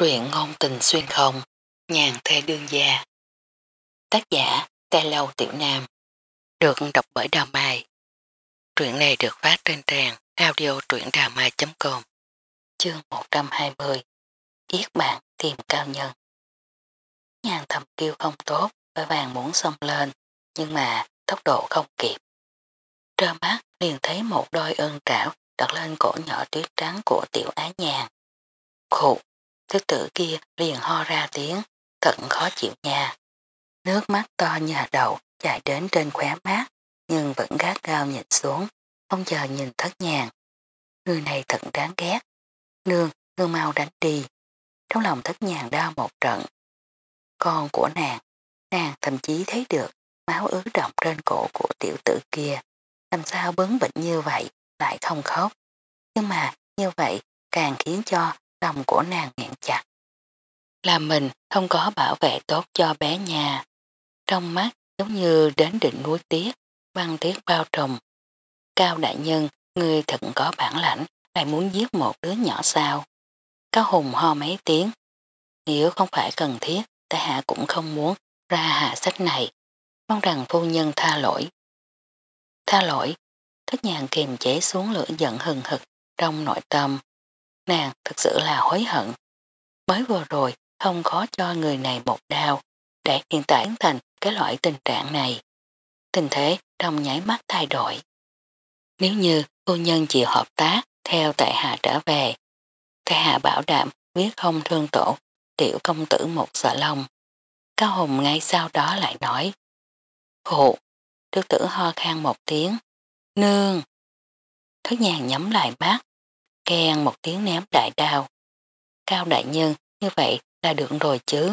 Truyện ngôn tình xuyên không, nhàn thê đương gia. Tác giả, Tê Lâu Tiểu Nam. Được đọc bởi Đào Mai. Truyện này được phát trên trang audio truyệnđàmai.com Chương 120 Yết bạn tìm cao nhân Nhàn thầm kêu không tốt, với vàng muốn xông lên, nhưng mà tốc độ không kịp. Trơ mắt liền thấy một đôi ơn trảo đặt lên cổ nhỏ tuyết trắng của tiểu á nhàn. Khụ, Thứ tử kia liền ho ra tiếng, thật khó chịu nha. Nước mắt to nhà đầu chạy đến trên khóe mát, nhưng vẫn gác gao nhìn xuống, không chờ nhìn thất nhàng. Người này thật đáng ghét. Nương, nương mau đánh đi. Trong lòng thất nhàng đau một trận. Con của nàng, nàng thậm chí thấy được máu ứ động trên cổ của tiểu tử kia. Làm sao bấn bệnh như vậy, lại không khóc. Nhưng mà như vậy càng khiến cho lòng của nàng nghẹn chặt. Là mình không có bảo vệ tốt cho bé nhà. Trong mắt giống như đến đỉnh núi tiết, băng tiết bao trùm. Cao đại nhân, người thật có bản lãnh, lại muốn giết một đứa nhỏ sao. Cao hùng ho mấy tiếng. Nếu không phải cần thiết, ta hạ cũng không muốn ra hạ sách này. Mong rằng phu nhân tha lỗi. Tha lỗi, thất nhàng kiềm chế xuống lửa giận hừng hực trong nội tâm. Nàng thực sự là hối hận. Mới vừa rồi không khó cho người này một đau, để hiện tại thành cái loại tình trạng này. Tình thế trong nháy mắt thay đổi. Nếu như cô nhân chịu hợp tác theo tại hạ trở về, tại hạ bảo đảm biết không thương tổ tiểu công tử một sợ lòng. Cao Hùng ngay sau đó lại nói Phụ, trước tử ho khan một tiếng, nương. thất nhàn nhắm lại mắt, khen một tiếng ném đại đao. Cao đại nhân như vậy là được rồi chứ.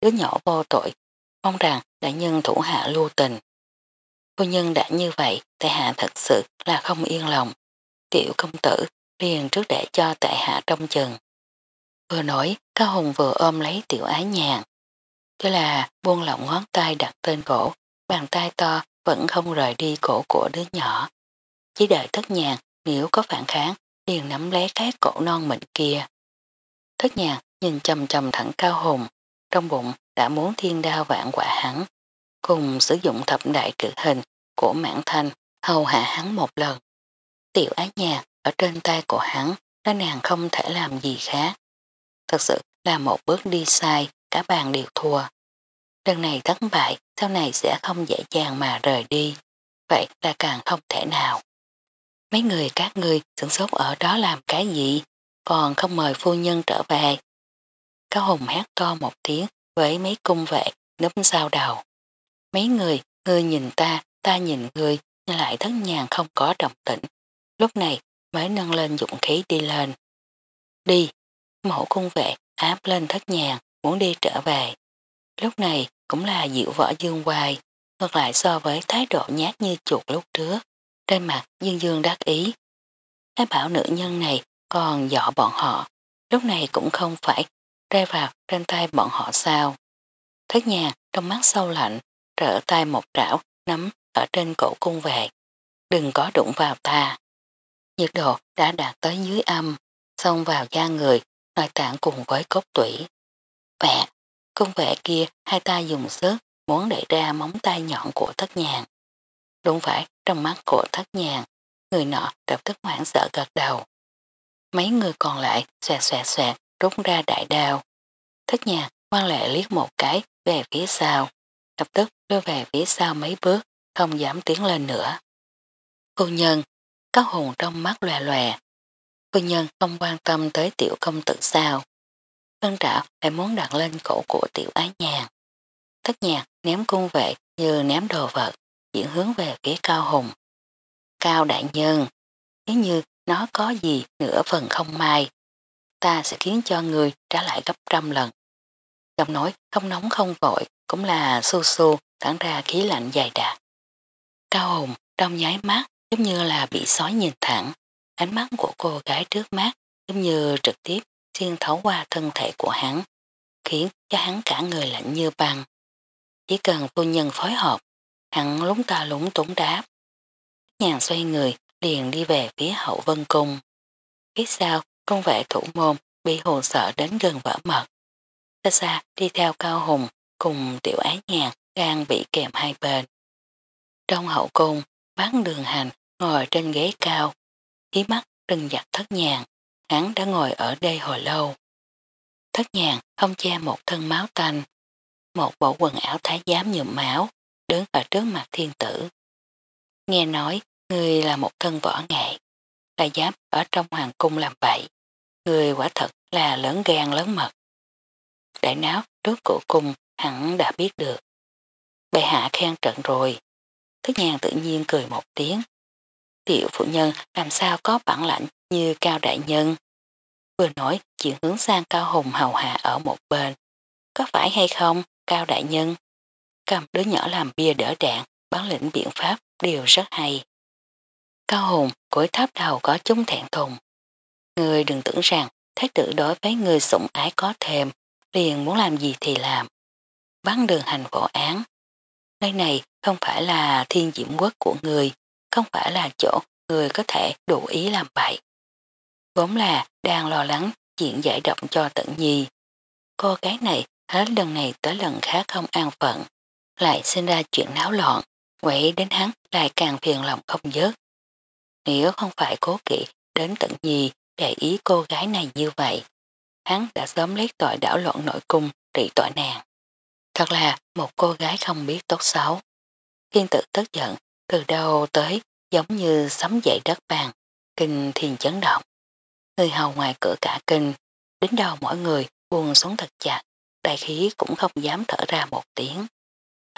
Đứa nhỏ vô tội, mong rằng đại nhân thủ hạ lưu tình. Phu nhân đã như vậy, tại hạ thật sự là không yên lòng. Tiểu công tử liền trước để cho tại hạ trong chừng. Vừa nói, Cao Hùng vừa ôm lấy tiểu ái nhàn. Chứ là buông lỏng ngón tay đặt tên cổ, bàn tay to vẫn không rời đi cổ của đứa nhỏ. Chỉ đợi thất nhàn nếu có phản kháng liền nắm lấy cái cổ non mịn kia. Thất nhạc nhìn chầm chầm thẳng cao hùng, trong bụng đã muốn thiên đao vạn quả hắn, cùng sử dụng thập đại cử hình của mãn thanh hầu hạ hắn một lần. Tiểu ái nhạc ở trên tay của hắn đã nàng không thể làm gì khác. Thật sự là một bước đi sai, cả bàn đều thua. Lần này thất bại, sau này sẽ không dễ dàng mà rời đi. Vậy là càng không thể nào. Mấy người các ngươi sửng sốt ở đó làm cái gì, còn không mời phu nhân trở về. Cao Hùng hát to một tiếng với mấy cung vệ núp sau đầu. Mấy người, ngươi nhìn ta, ta nhìn ngươi, nhưng lại thất nhàn không có động tĩnh. Lúc này mới nâng lên dụng khí đi lên. Đi, mẫu cung vệ áp lên thất nhàn, muốn đi trở về. Lúc này cũng là dịu võ dương hoài, ngược lại so với thái độ nhát như chuột lúc trước. Trên mặt dương dương đắc ý. Cái bảo nữ nhân này còn dọ bọn họ, lúc này cũng không phải rơi vào trên tay bọn họ sao. Thất nhà trong mắt sâu lạnh, trở tay một trảo, nắm ở trên cổ cung về. Đừng có đụng vào ta. Nhiệt độ đã đạt tới dưới âm, xông vào da người, nội tạng cùng với cốt tủy. Mẹ, cung vệ kia hai tay dùng sức muốn đẩy ra móng tay nhọn của thất nhàng. Đúng phải, trong mắt của thất nhàng, người nọ lập tức hoảng sợ gật đầu. Mấy người còn lại xoẹt xoẹt xoẹt rút ra đại đao. Thất nhàng quan lệ liếc một cái về phía sau, lập tức đưa về phía sau mấy bước, không dám tiến lên nữa. cô nhân, có hồn trong mắt lòe lòe. cô nhân không quan tâm tới tiểu công tử sao. Tân trạo lại muốn đặt lên cổ của tiểu ái nhàn. Thất nhạc ném cung vệ như ném đồ vật, chuyển hướng về phía cao hùng. Cao đại nhân, nếu như nó có gì nửa phần không may, ta sẽ khiến cho người trả lại gấp trăm lần. Giọng nói không nóng không vội, cũng là su su tản ra khí lạnh dài đạt. Cao hùng trong nháy mắt giống như là bị sói nhìn thẳng, ánh mắt của cô gái trước mắt giống như trực tiếp xuyên thấu qua thân thể của hắn, khiến cho hắn cả người lạnh như băng. Chỉ cần phu nhân phối hợp, hắn lúng ta lúng túng đáp. Nhàn xoay người liền đi về phía hậu vân cung. Phía sau, công vệ thủ môn bị hồn sợ đến gần vỡ mật. Xa xa đi theo cao hùng cùng tiểu ái nhạc đang bị kèm hai bên. Trong hậu cung, bán đường hành ngồi trên ghế cao, ý mắt đừng giặt thất nhàng, hắn đã ngồi ở đây hồi lâu. Thất nhàng không che một thân máu tanh, một bộ quần áo thái giám nhuộm máu, đứng ở trước mặt thiên tử. Nghe nói, người là một thân võ nghệ, là dám ở trong hoàng cung làm vậy. Người quả thật là lớn gan lớn mật. Đại náo trước cổ cung hẳn đã biết được. Bệ hạ khen trận rồi. Thức nhàn tự nhiên cười một tiếng. Tiểu phụ nhân làm sao có bản lãnh như cao đại nhân. Vừa nói chuyện hướng sang cao hùng hầu hạ ở một bên. Có phải hay không, cao đại nhân? Cầm đứa nhỏ làm bia đỡ đạn, bán lĩnh biện pháp đều rất hay. Cao hùng cúi tháp đầu có chúng thẹn thùng. Người đừng tưởng rằng thái tử đối với người sủng ái có thêm, liền muốn làm gì thì làm. Bắn đường hành võ án. Nơi này không phải là thiên diễm quốc của người, không phải là chỗ người có thể đủ ý làm bậy. Vốn là đang lo lắng chuyện giải động cho tận nhi. Cô gái này hết lần này tới lần khác không an phận, lại sinh ra chuyện náo loạn, quậy đến hắn lại càng phiền lòng không dớt. Nếu không phải cố kỵ đến tận nhì để ý cô gái này như vậy, hắn đã sớm lấy tội đảo loạn nội cung trị tội nàng. Thật là một cô gái không biết tốt xấu. Thiên tự tức giận, từ đâu tới giống như sấm dậy đất bàn, kinh thiền chấn động. Người hầu ngoài cửa cả kinh, đến đầu mỗi người buồn xuống thật chặt, đại khí cũng không dám thở ra một tiếng.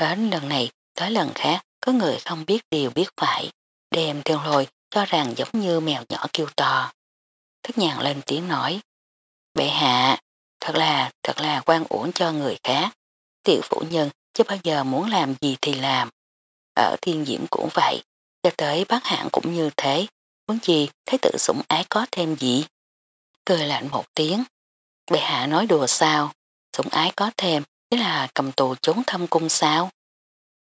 Đến lần này, tới lần khác, có người không biết điều biết phải, đem theo lôi cho rằng giống như mèo nhỏ kêu to. Thức nhàn lên tiếng nói, bệ hạ, thật là, thật là quan uổng cho người khác. Tiểu phụ nhân chứ bao giờ muốn làm gì thì làm. Ở thiên diễm cũng vậy, cho tới bác hạng cũng như thế, muốn gì thấy tự sủng ái có thêm gì. Cười lạnh một tiếng, bệ hạ nói đùa sao, sủng ái có thêm thế là cầm tù trốn thâm cung sao.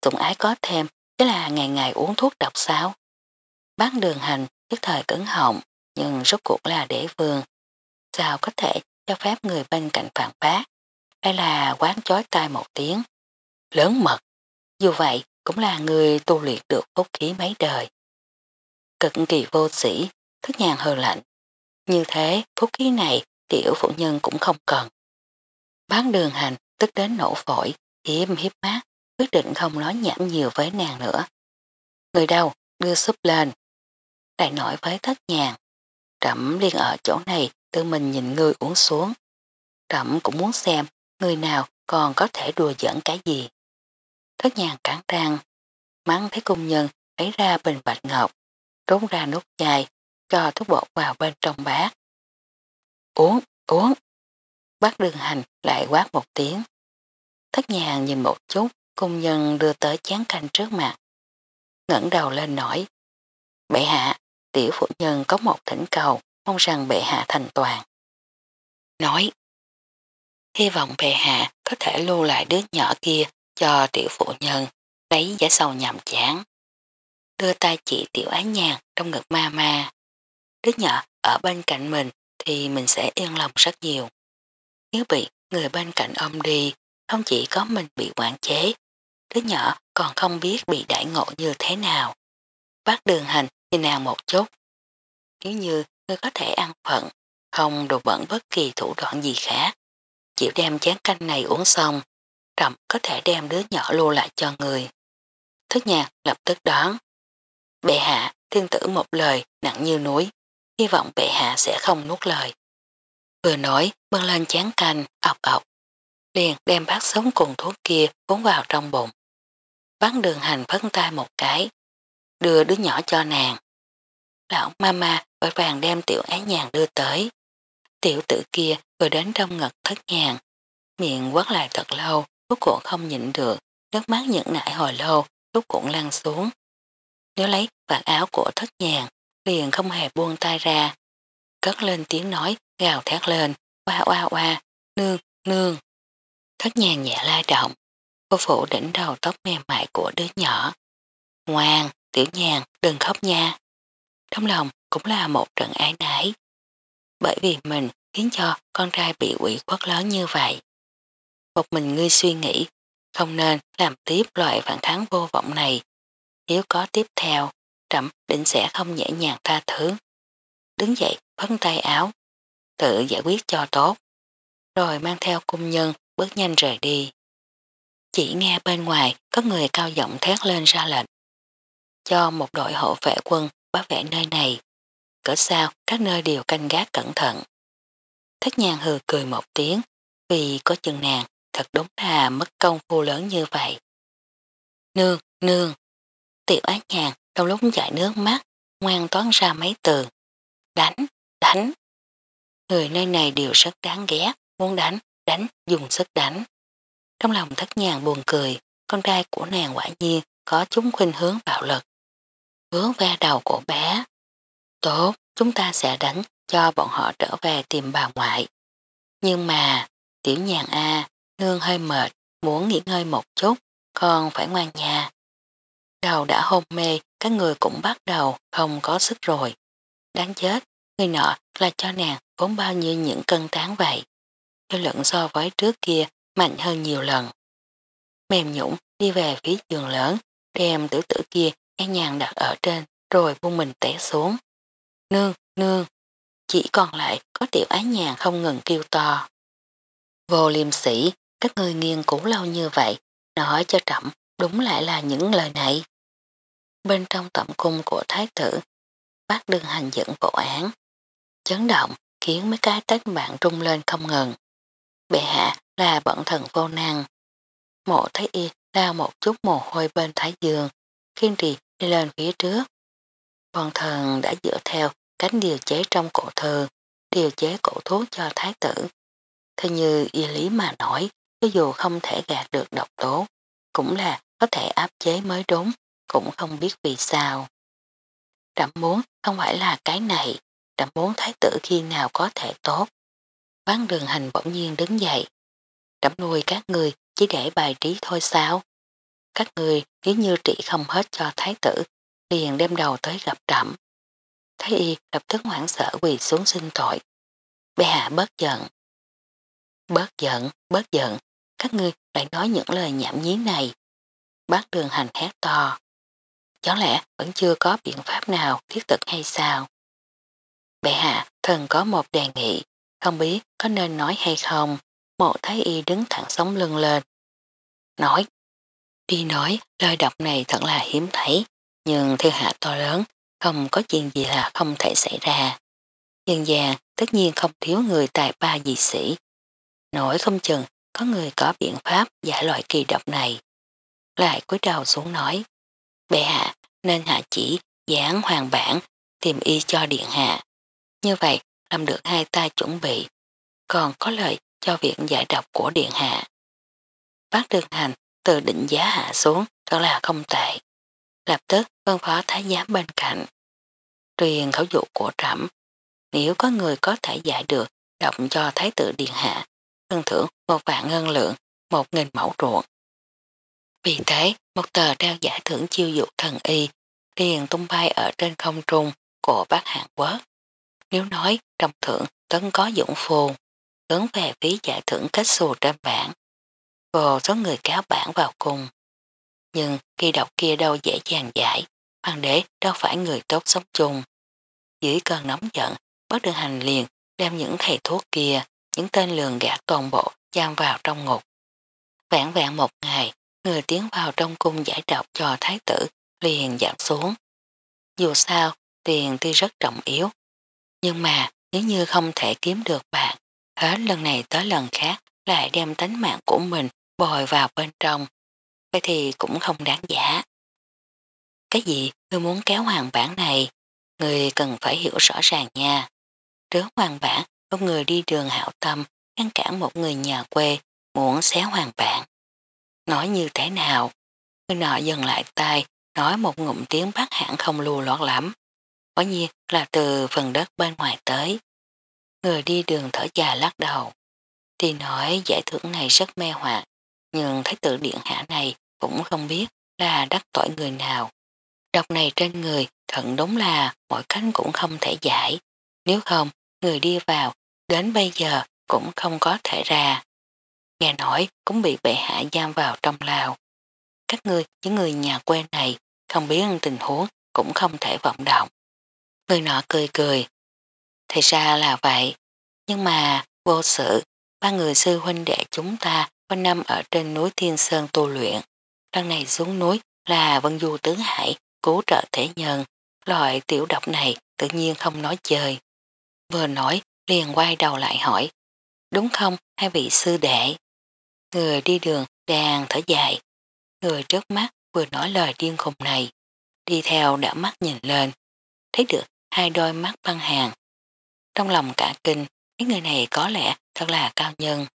Tụng ái có thêm thế là ngày ngày uống thuốc độc sao. Bán đường hành nhất thời cứng họng, nhưng rốt cuộc là đế vương. Sao có thể cho phép người bên cạnh phản bác, hay là quán chói tai một tiếng. Lớn mật, dù vậy cũng là người tu luyện được phúc khí mấy đời. Cực kỳ vô sĩ, thức nhàn hờ lạnh. Như thế, phúc khí này tiểu phụ nhân cũng không cần. Bán đường hành tức đến nổ phổi, hiếm hiếp mát, quyết định không nói nhảm nhiều với nàng nữa. Người đâu, đưa súp lên. Đại nổi với thất nhàn. Trẩm liên ở chỗ này tự mình nhìn người uống xuống. Trẩm cũng muốn xem người nào còn có thể đùa giỡn cái gì. Thất nhàn cắn răng, mắng thấy cung nhân lấy ra bình bạch ngọc, trốn ra nút chai, cho thuốc bột vào bên trong bát. Uống, uống. Bác đường hành lại quát một tiếng. Thất nhàn nhìn một chút, cung nhân đưa tới chén canh trước mặt. ngẩng đầu lên nói. Bệ hạ, tiểu phụ nhân có một thỉnh cầu, mong rằng bệ hạ thành toàn. Nói, hy vọng bệ hạ có thể lưu lại đứa nhỏ kia cho tiểu phụ nhân, lấy giả sầu nhằm chán. Đưa tay chỉ tiểu án nhàn trong ngực ma ma. Đứa nhỏ ở bên cạnh mình thì mình sẽ yên lòng rất nhiều. Nếu bị người bên cạnh ôm đi, không chỉ có mình bị quản chế, đứa nhỏ còn không biết bị đại ngộ như thế nào. Bác đường hành nhìn nàng một chút. Nếu như người có thể ăn phận, không đồ bẩn bất kỳ thủ đoạn gì khác, chịu đem chén canh này uống xong, trầm có thể đem đứa nhỏ lưu lại cho người. Thức nhạc lập tức đón. Bệ hạ, thiên tử một lời nặng như núi, hy vọng bệ hạ sẽ không nuốt lời. Vừa nói, bưng lên chán canh, ọc ọc. Liền đem bát sống cùng thuốc kia cuốn vào trong bụng. Bắn đường hành phấn tay một cái, đưa đứa nhỏ cho nàng. Lão mama vội vàng đem tiểu ái nhàn đưa tới. Tiểu tử kia vừa đến trong ngật thất nhàn, miệng quát lại thật lâu, rốt cuộc không nhịn được, nước mắt nhẫn nại hồi lâu, rốt cuộc lăn xuống. Nếu lấy vạt áo của thất nhàn, liền không hề buông tay ra. Cất lên tiếng nói, gào thét lên, oa oa oa, nương, nương. Thất nhàn nhẹ lai động, cô phụ đỉnh đầu tóc mềm mại của đứa nhỏ. Ngoan, tiểu nhàn, đừng khóc nha. Trong lòng cũng là một trận ái nái. Bởi vì mình khiến cho con trai bị quỷ quất lớn như vậy. Một mình ngươi suy nghĩ, không nên làm tiếp loại phản kháng vô vọng này. Nếu có tiếp theo, trẫm định sẽ không nhẹ nhàng tha thứ. Đứng dậy, phấn tay áo, tự giải quyết cho tốt, rồi mang theo cung nhân bước nhanh rời đi. Chỉ nghe bên ngoài có người cao giọng thét lên ra lệnh. Cho một đội hộ vệ quân bảo vệ nơi này. Cỡ sao các nơi đều canh gác cẩn thận. Thất nhàn hừ cười một tiếng vì có chừng nàng thật đúng là mất công phu lớn như vậy. Nương, nương. Tiểu ác nhàn trong lúc chạy nước mắt ngoan toán ra mấy từ. Đánh, đánh. Người nơi này đều rất đáng ghét, muốn đánh, đánh, dùng sức đánh. Trong lòng thất nhàn buồn cười, con trai của nàng quả nhiên có chúng khuynh hướng bạo lực. Vướng ve đầu của bé. Tốt, chúng ta sẽ đánh cho bọn họ trở về tìm bà ngoại. Nhưng mà, tiểu nhàn A, nương hơi mệt, muốn nghỉ ngơi một chút, còn phải ngoan nhà. Đầu đã hôn mê, các người cũng bắt đầu không có sức rồi. Đáng chết, người nọ là cho nàng vốn bao nhiêu những cân tán vậy. Cho lẫn so với trước kia mạnh hơn nhiều lần. Mềm nhũng đi về phía giường lớn, đem tử tử kia an nhàng đặt ở trên rồi buông mình té xuống. Nương, nương, chỉ còn lại có tiểu ái nhàn không ngừng kêu to. Vô liêm sĩ, các người nghiên cũ lâu như vậy, nói cho trẩm đúng lại là những lời này. Bên trong tổng cung của thái tử, bác đường hành dẫn vụ án. Chấn động khiến mấy cái tách bạn trung lên không ngừng. Bệ hạ là bẩn thần vô năng. Mộ thấy y lao một chút mồ hôi bên thái dương, khiên trì đi lên phía trước. Bọn thần đã dựa theo cánh điều chế trong cổ thư, điều chế cổ thuốc cho thái tử. Thế như y lý mà nói, cho dù không thể gạt được độc tố, cũng là có thể áp chế mới đúng, cũng không biết vì sao. Trẩm muốn không phải là cái này, đảm muốn thái tử khi nào có thể tốt. Bán đường hành bỗng nhiên đứng dậy. Trẩm nuôi các người chỉ để bài trí thôi sao? Các người nếu như trị không hết cho thái tử, liền đem đầu tới gặp trẩm. Thái y lập tức hoảng sợ quỳ xuống xin tội. Bệ hạ bớt giận. Bớt giận, bớt giận, các ngươi lại nói những lời nhảm nhí này. Bác đường hành hét to. Chẳng lẽ vẫn chưa có biện pháp nào thiết thực hay sao? Bệ hạ, thần có một đề nghị, không biết có nên nói hay không. Mộ thái y đứng thẳng sống lưng lên. Nói. Đi nói, lời đọc này thật là hiếm thấy, nhưng thiên hạ to lớn, không có chuyện gì là không thể xảy ra. Dân già tất nhiên không thiếu người tài ba dị sĩ. Nổi không chừng có người có biện pháp giải loại kỳ độc này. Lại cúi đầu xuống nói, bệ hạ nên hạ chỉ giảng hoàng bản tìm y cho điện hạ. Như vậy làm được hai tay chuẩn bị, còn có lợi cho việc giải độc của điện hạ. Bác đường hành từ định giá hạ xuống thật là không tệ. Lập tức phân phó thái giám bên cạnh. Truyền khẩu dụ của trẩm nếu có người có thể giải được động cho thái tử điện hạ, thân thưởng một vạn ngân lượng, một nghìn mẫu ruộng. Vì thế, một tờ trao giải thưởng chiêu dụ thần y liền tung bay ở trên không trung của bác Hàn Quốc. Nếu nói trong thưởng tấn có dũng phù, hướng về phía giải thưởng kết xù trên bảng. Vô số người cáo bản vào cùng. Nhưng khi đọc kia đâu dễ dàng giải, hoàng đế đâu phải người tốt sống chung. Dưới cơn nóng giận, bất đường hành liền đem những thầy thuốc kia, những tên lường gạt toàn bộ giam vào trong ngục. Vãn vạn một ngày, người tiến vào trong cung giải độc cho thái tử liền giảm xuống. Dù sao, tiền tuy rất trọng yếu, nhưng mà nếu như không thể kiếm được bạn, hết lần này tới lần khác lại đem tánh mạng của mình bồi vào bên trong, vậy thì cũng không đáng giá. Cái gì ngươi muốn kéo hoàng bản này, người cần phải hiểu rõ ràng nha. Trước hoàng bản, một người đi đường hảo tâm ngăn cản một người nhà quê muốn xé hoàng bản. Nói như thế nào? Người nọ dừng lại tay, nói một ngụm tiếng bác hẳn không lù lọt lắm. Quả nhiên là từ phần đất bên ngoài tới. Người đi đường thở dài lắc đầu. Thì nói giải thưởng này rất mê hoặc, nhưng thái tử điện hạ này cũng không biết là đắc tội người nào. Độc này trên người thận đúng là mọi cánh cũng không thể giải. Nếu không, người đi vào đến bây giờ cũng không có thể ra. Nghe nói cũng bị bệ hạ giam vào trong lào. Các ngươi, những người nhà quê này, không biết tình huống cũng không thể vọng động. Người nọ cười cười. Thì ra là vậy, nhưng mà vô sự, ba người sư huynh đệ chúng ta quanh năm ở trên núi Thiên Sơn tu luyện. Lần này xuống núi là Vân Du Tứ Hải, cứu trợ thể nhân. Loại tiểu độc này tự nhiên không nói chơi. Vừa nói, liền quay đầu lại hỏi. Đúng không, hai vị sư đệ? Người đi đường đang thở dài. Người trước mắt vừa nói lời điên khùng này. Đi theo đã mắt nhìn lên. Thấy được hai đôi mắt băng hàng. Trong lòng cả kinh, mấy người này có lẽ thật là cao nhân.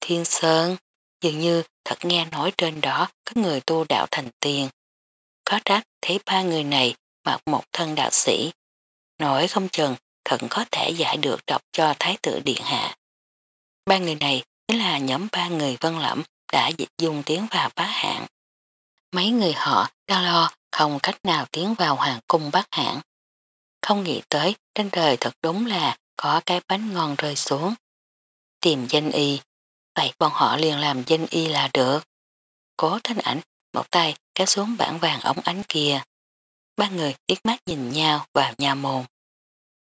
Thiên Sơn, dường như thật nghe nói trên đó có người tu đạo thành tiền. Có trách thấy ba người này mặc một thân đạo sĩ. nổi không chừng thận có thể giải được độc cho Thái tử Điện Hạ. Ba người này chính là nhóm ba người vân lẫm đã dịch dung tiến vào bá hạng. Mấy người họ đang lo không cách nào tiến vào hoàng cung bác hạng. Không nghĩ tới trên đời thật đúng là có cái bánh ngon rơi xuống. Tìm danh y, vậy bọn họ liền làm danh y là được. Cố thanh ảnh, một tay kéo xuống bảng vàng ống ánh kia. Ba người tiếc mắt nhìn nhau vào nhà mồm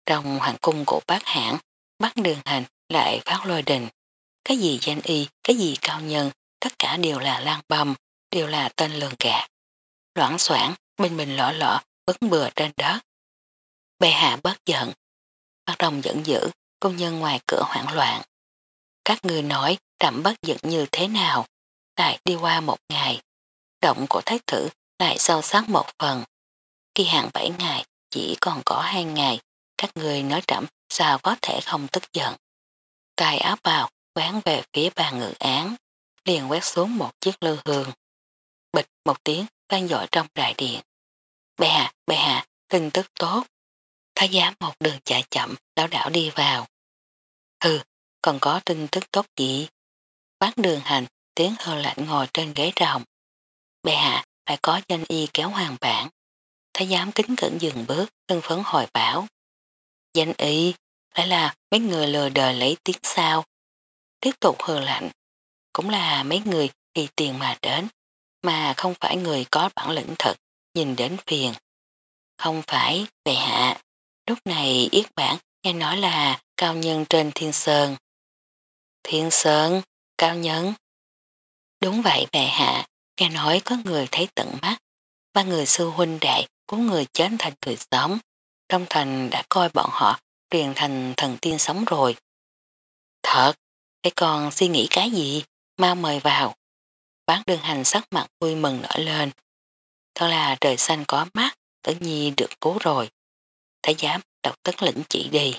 Trong hoàng cung của bác hãng, bác đường hành lại phát lôi đình. Cái gì danh y, cái gì cao nhân, tất cả đều là lan bầm, đều là tên lường gạt. Loãng soảng, bình bình lõ lọ, bấn bừa trên đất. Bệ hạ bớt giận. Bác đồng giận dữ, công nhân ngoài cửa hoảng loạn. Các người nói trầm bất giận như thế nào, lại đi qua một ngày. Động của thái tử lại sâu sắc một phần. Khi hạn 7 ngày, chỉ còn có 2 ngày, các người nói trẫm sao có thể không tức giận. Tài áo bào quán về phía bàn ngự án, liền quét xuống một chiếc lư hương. Bịch một tiếng vang dội trong đại điện. Bè hạ, bè hạ, tin tức tốt. Thái giám một đường chạy chậm, đảo đảo đi vào. Hừ, còn có tin tức tốt gì? Bán đường hành, tiếng hơ lạnh ngồi trên ghế rồng. Bè hạ, phải có danh y kéo hoàng bản. Thái giám kính cẩn dừng bước, tân phấn hồi bảo. Danh y, phải là mấy người lừa đời lấy tiếng sao. Tiếp tục hờ lạnh, cũng là mấy người vì tiền mà đến, mà không phải người có bản lĩnh thật, nhìn đến phiền. Không phải, bệ hạ. Lúc này yết bản nghe nói là cao nhân trên thiên sơn. Thiên sơn, cao nhân. Đúng vậy bệ hạ, nghe nói có người thấy tận mắt, ba người sư huynh đệ của người chết thành người sống. Trong thành đã coi bọn họ truyền thành thần tiên sống rồi. Thật, thế còn suy nghĩ cái gì, mau mời vào. Bán đường hành sắc mặt vui mừng nở lên. Thật là trời xanh có mắt, tự nhi được cứu rồi. Thái giám đọc tức lĩnh chỉ đi.